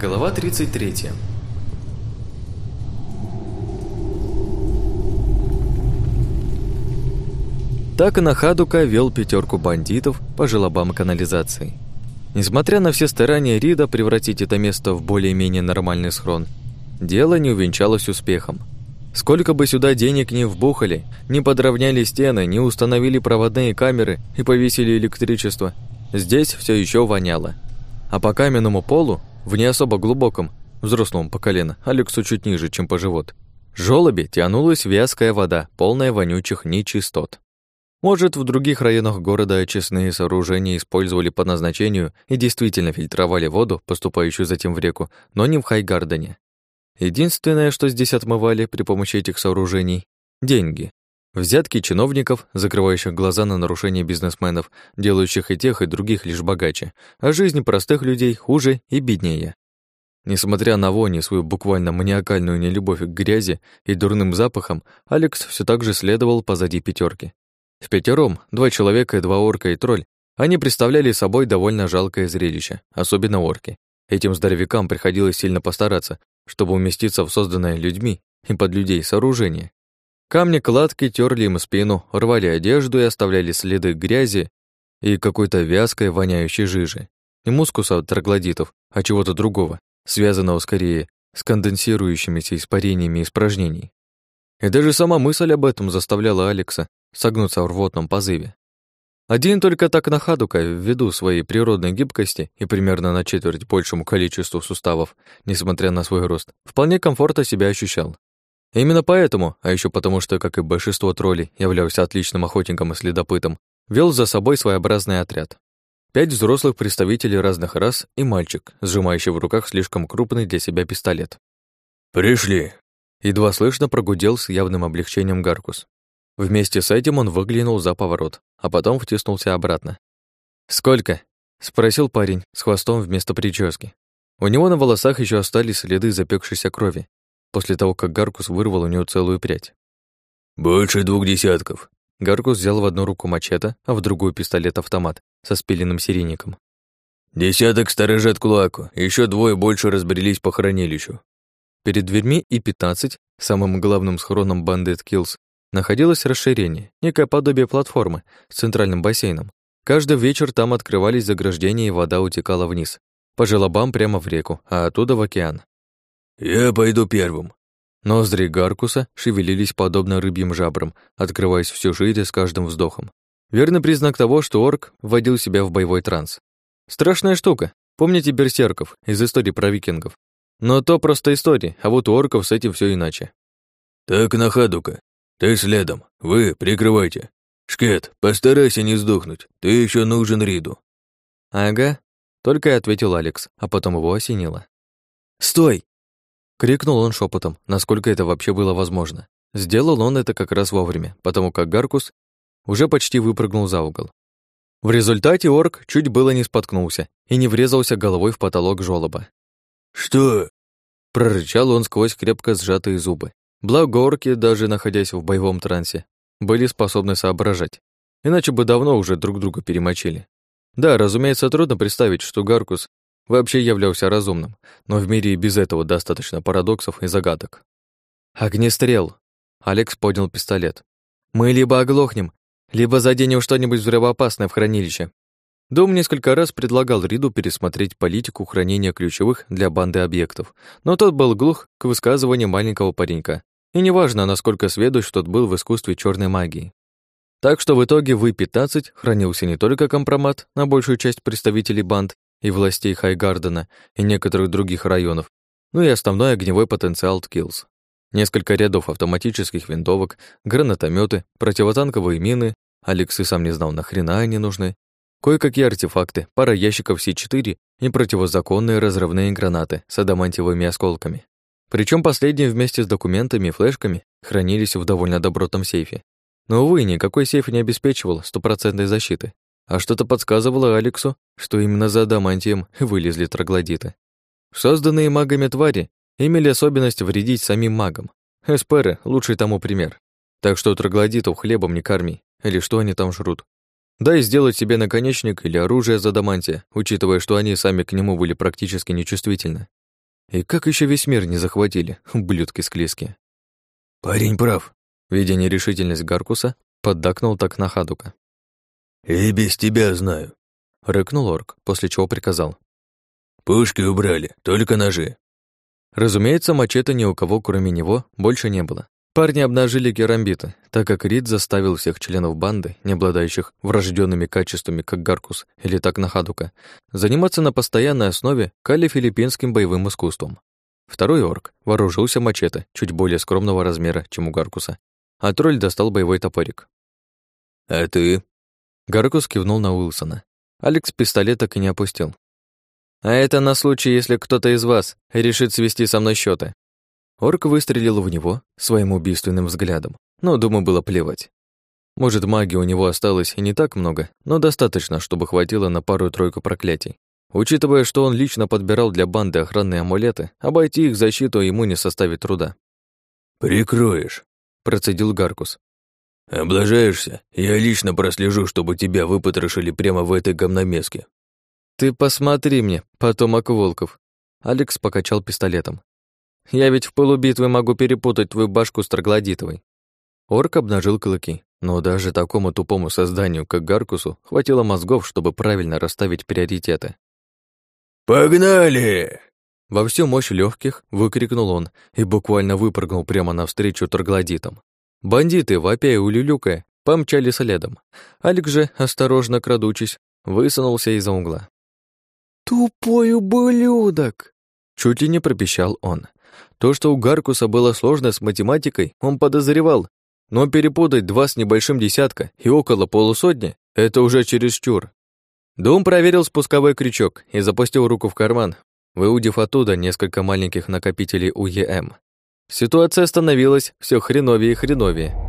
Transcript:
Глава 33 Так на Хадука вел пятерку бандитов по желобам канализации. Несмотря на все старания Рида превратить это место в более-менее нормальный схрон, дело не увенчалось успехом. Сколько бы сюда денег не вбухали, не подровняли стены, не установили проводные камеры и повесили электричество, здесь все еще воняло. А по каменному полу, в не особо глубоком, взрослому по колено, Алексу чуть ниже, чем по живот, желоби тянулась вязкая вода, полная вонючих нечистот. Может, в других районах города очистные сооружения использовали по назначению и действительно фильтровали воду, поступающую затем в реку, но не в Хайгардене. Единственное, что здесь отмывали при помощи этих сооружений – деньги. Взятки чиновников, закрывающих глаза на нарушения бизнесменов, делающих и тех, и других лишь богаче, а жизнь простых людей хуже и беднее. Несмотря на вонь свою буквально маниакальную нелюбовь к грязи и дурным запахам, Алекс все так же следовал позади пятерки, в пятером, два человека два орка и тролль, они представляли собой довольно жалкое зрелище, особенно орки. Этим здоровякам приходилось сильно постараться, чтобы уместиться в созданное людьми и под людей сооружение. Камни кладки терли им спину, рвали одежду и оставляли следы грязи и какой-то вязкой, воняющей жижи. И мускуса троглодитов, а чего-то другого, связанного скорее с конденсирующимися испарениями испражнений. И даже сама мысль об этом заставляла Алекса согнуться в рвотном позыве. Один только так на Хадука, ввиду своей природной гибкости и примерно на четверть большему количеству суставов, несмотря на свой рост, вполне комфортно себя ощущал. Именно поэтому, а еще потому, что, как и большинство троллей, являлся отличным охотником и следопытом, вел за собой своеобразный отряд. Пять взрослых представителей разных рас и мальчик, сжимающий в руках слишком крупный для себя пистолет. «Пришли!» Едва слышно прогудел с явным облегчением Гаркус. Вместе с этим он выглянул за поворот, а потом втиснулся обратно. «Сколько?» — спросил парень с хвостом вместо прически. У него на волосах еще остались следы запекшейся крови, после того, как Гаркус вырвал у него целую прядь. «Больше двух десятков». Гаркус взял в одну руку мачете, а в другую пистолет-автомат со спиленным серийником. «Десяток сторожат Кулаку, еще двое больше разбрелись по хранилищу». Перед дверьми и 15, самым главным схроном банды Киллс, находилось расширение, некое подобие платформы с центральным бассейном. Каждый вечер там открывались заграждения, и вода утекала вниз, по желобам прямо в реку, а оттуда в океан. «Я пойду первым». Ноздри Гаркуса шевелились подобно рыбьим жабрам, открываясь все шире с каждым вздохом. Верный признак того, что орк вводил себя в боевой транс. Страшная штука. Помните берсерков из истории про викингов? Но то просто история, а вот у орков с этим все иначе. «Так на Хадука. Ты следом. Вы прикрывайте. Шкет, постарайся не сдохнуть. Ты еще нужен Риду. Ага, только и ответил Алекс, а потом его осенило. Стой! Крикнул он шепотом, насколько это вообще было возможно. Сделал он это как раз вовремя, потому как Гаркус уже почти выпрыгнул за угол. В результате орк чуть было не споткнулся и не врезался головой в потолок жёлоба. «Что?» Прорычал он сквозь крепко сжатые зубы. Благо орки, даже находясь в боевом трансе, были способны соображать, иначе бы давно уже друг друга перемочили. Да, разумеется, трудно представить, что Гаркус вообще являлся разумным, но в мире и без этого достаточно парадоксов и загадок. «Огнестрел!» Алекс поднял пистолет. «Мы либо оглохнем, либо заденем что-нибудь взрывоопасное в хранилище». Дом несколько раз предлагал Риду пересмотреть политику хранения ключевых для банды объектов, но тот был глух к высказыванию маленького паренька, и неважно, насколько сведущ тот был в искусстве черной магии. Так что в итоге в И-15 хранился не только компромат на большую часть представителей банд и властей Хайгардена и некоторых других районов, но и основной огневой потенциал Ткиллс. Несколько рядов автоматических винтовок, гранатометы, противотанковые мины, Алекс и сам не знал, нахрена они нужны, кое-какие артефакты, пара ящиков С4 и противозаконные разрывные гранаты с адамантиевыми осколками. Причем последние вместе с документами и флешками хранились в довольно добротном сейфе. Но, увы, никакой сейф не обеспечивал стопроцентной защиты, а что-то подсказывало Алексу, что именно за адамантием вылезли троглодиты. Созданные магами твари имели особенность вредить самим магам. Эсперы — лучший тому пример. Так что троглодитов хлебом не корми, или что они там жрут. Дай сделать себе наконечник или оружие за адамантия, учитывая, что они сами к нему были практически нечувствительны. И как еще весь мир не захватили, ублюдки склизкие. «Парень прав», — видя нерешительность Гаркуса, поддакнул так на Хадука. «И без тебя знаю», — рыкнул орк, после чего приказал. «Пушки убрали, только ножи». Разумеется, мачете ни у кого, кроме него, больше не было. Парни обнажили керамбиты, так как Рид заставил всех членов банды, не обладающих врожденными качествами, как Гаркус или так Нахадука, заниматься на постоянной основе кали-филиппинским боевым искусством. Второй орк вооружился мачете, чуть более скромного размера, чем у Гаркуса, а тролль достал боевой топорик. «А ты?» Гаркус кивнул на Уилсона. Алекс пистолет так и не опустил. «А это на случай, если кто-то из вас решит свести со мной счеты. Орк выстрелил в него своим убийственным взглядом, но, думаю, было плевать. Может, магии у него осталось и не так много, но достаточно, чтобы хватило на пару-тройку проклятий. Учитывая, что он лично подбирал для банды охранные амулеты, обойти их защиту ему не составит труда. «Прикроешь», — процедил Гаркус. «Облажаешься? Я лично прослежу, чтобы тебя выпотрошили прямо в этой гомномеске». «Ты посмотри мне, потомок волков». Алекс покачал пистолетом. Я ведь в полубитвы могу перепутать твою башку с троглодитовой. Орк обнажил клыки, но даже такому тупому созданию, как Гаркусу, хватило мозгов, чтобы правильно расставить приоритеты. «Погнали!» Во всю мощь легких выкрикнул он и буквально выпрыгнул прямо навстречу троглодитам. Бандиты, вопя и улюлюкая, помчали следом. Алик же, осторожно крадучись, высунулся из-за угла. «Тупой ублюдок!» Чуть ли не пропищал он. То, что у Гаркуса было сложно с математикой, он подозревал, но перепутать два с небольшим десятка и около полусотни — это уже чересчур. Дом проверил спусковой крючок и запустил руку в карман, выудив оттуда несколько маленьких накопителей УЕМ. Ситуация становилась все хреновее и хреновее.